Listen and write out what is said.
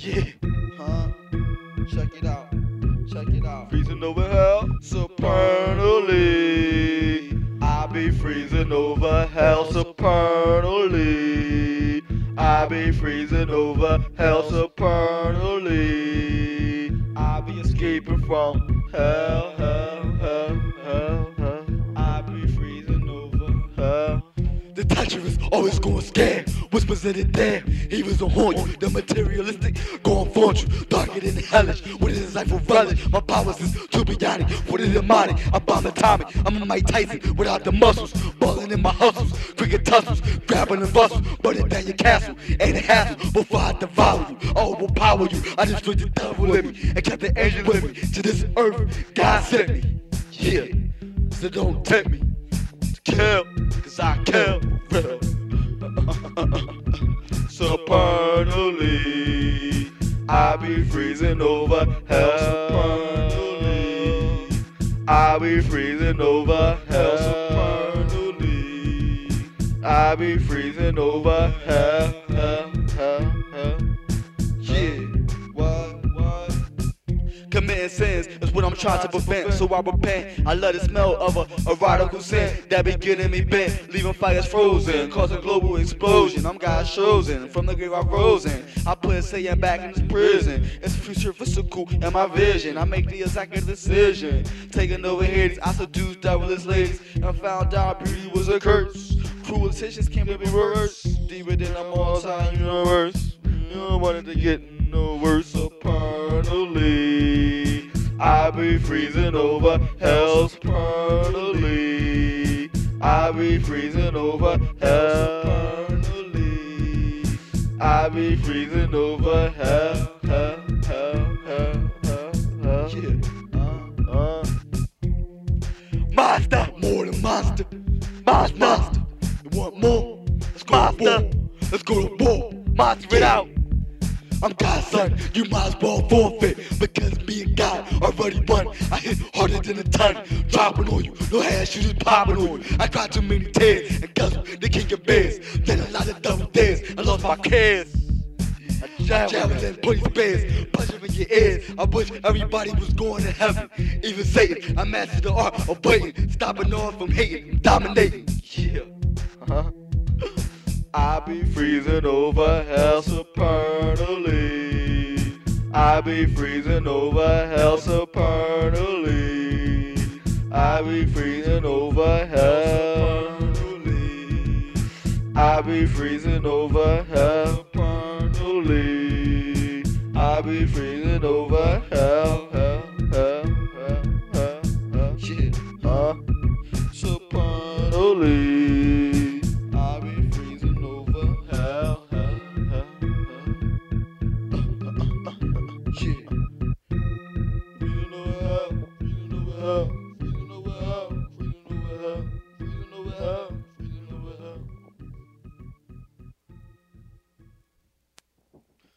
Yeah, huh? Check it out. Check it out. Freezing over hell supernally. I be freezing over hell supernally. I be freezing over hell supernally. I be escaping from hell, The treacherous always going scam. Whispers in the damn. He was a haunt you. The materialistic going flaunt you. Darker than hellish. With his life of relish. My powers is too beyond it. For the demonic. I'm bomb atomic. I'm Mike Tyson without the muscles. Balling in my hustles. Cricket tussles. Grabbing the bustle. Burning down your castle. Ain't a hassle. Before I devour you. I overpower you. I just destroyed the devil in me. And kept the angel with me. To this earth. God sent me. Yeah. So don't tempt me. To kill. Cause I kill. Supernally. I be freezing over hell supernally. I be freezing over hell supernally. I be freezing over hell, hell, Committing sins is what I'm trying to prevent, so I repent. I love the smell of a erotical sin that be getting me bent, leaving fires frozen, causing global explosion. I'm God's chosen, from the grave I rose in. I put Satan back in his prison. It's futuristical in my vision. I make the exact decision, taking over Hades. I seduced devilish ladies and found out beauty was a curse. Cruel intentions can't be reversed, deeper than a multi universe. You don't want it to get no worse supernally. I be freezing over hell supernally. I be freezing over hell supernally. I be freezing over hell, hell, hell, hell, hell, hell. Yeah. Uh, Uh, Monster, more than monster. Monster, monster. You want more? Let's go to war. Let's go to war. Monster it out. I'm God's son, you might as well forfeit Because and won I hit harder than a ton, dropping on you No hash, you just popping on you I cried too many tears and guzzled the king of bears Then a lot of double dares, I lost my cares Javelin, pointy spears, punching in your ears. I wish everybody was going to heaven, even Satan. I mastered the art of waiting, stopping all from hating, dominating. Yeah. uh-huh. I be freezing over hell supernally. I be freezing over hell supernally. I be freezing over hell. I be freezing over hell. I be freezing over hell,